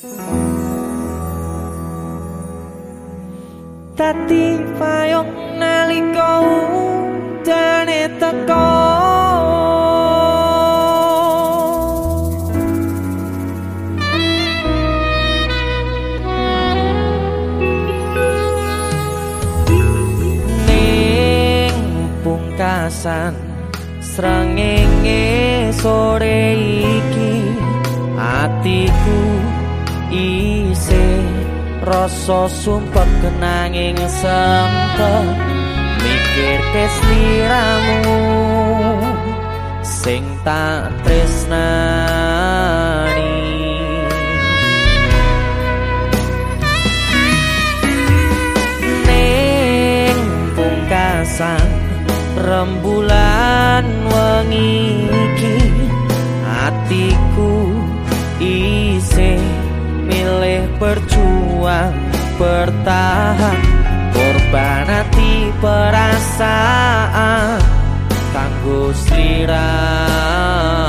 Tati payung nalika udane teko Ning pungkasan srengenge sore iki atiku isih rasa sumpah kenanging sempet. Mikir kesliramu sing tak tresnani. Ning pungkasan rembulan wengi iki atiku isih milih berjuang bertahan. Korban hati perasaan kanggo sliramu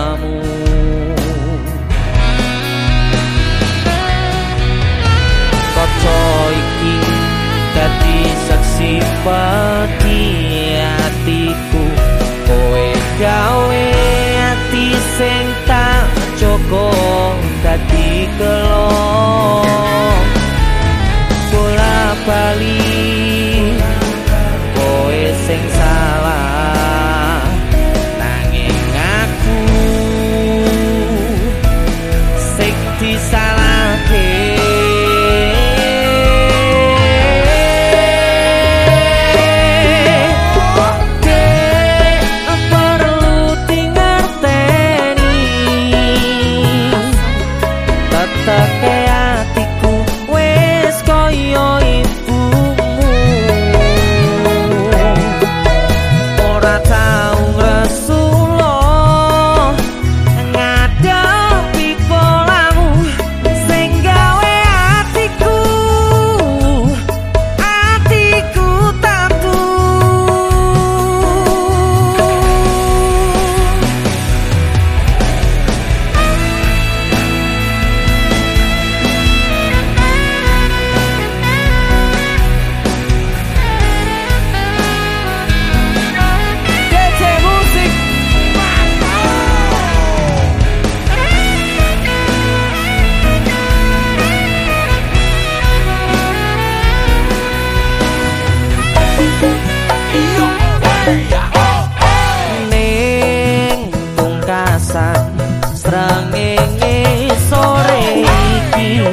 srengenge sore iki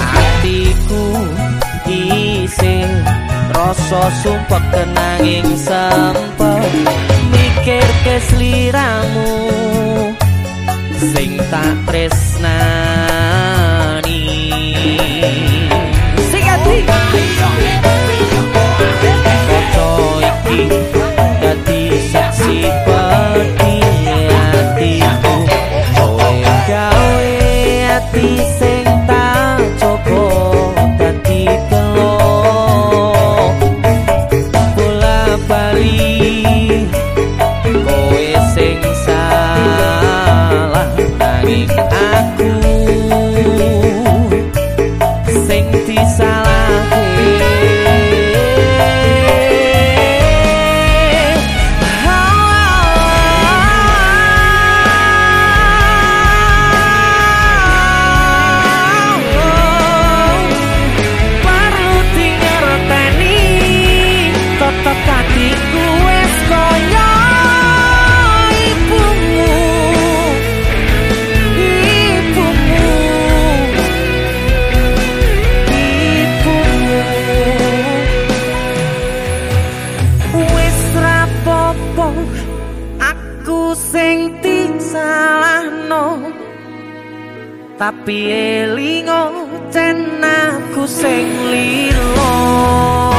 atiku isih rasa sumpah kenanging sempet mikir kesliramu sing tak tresnani. Sing ati disalahno tapi elingo cen aku sing lilo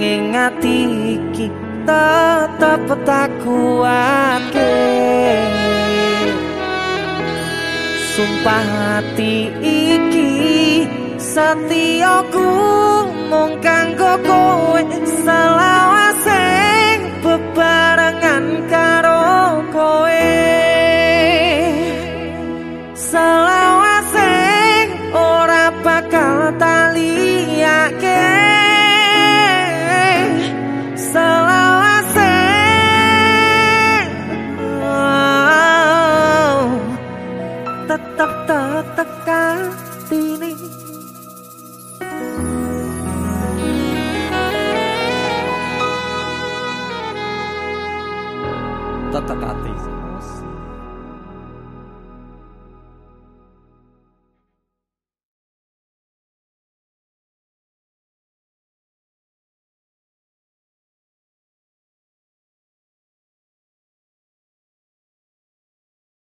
ning ati iki tetep tak kuatke sumpah hati iki setiaku mung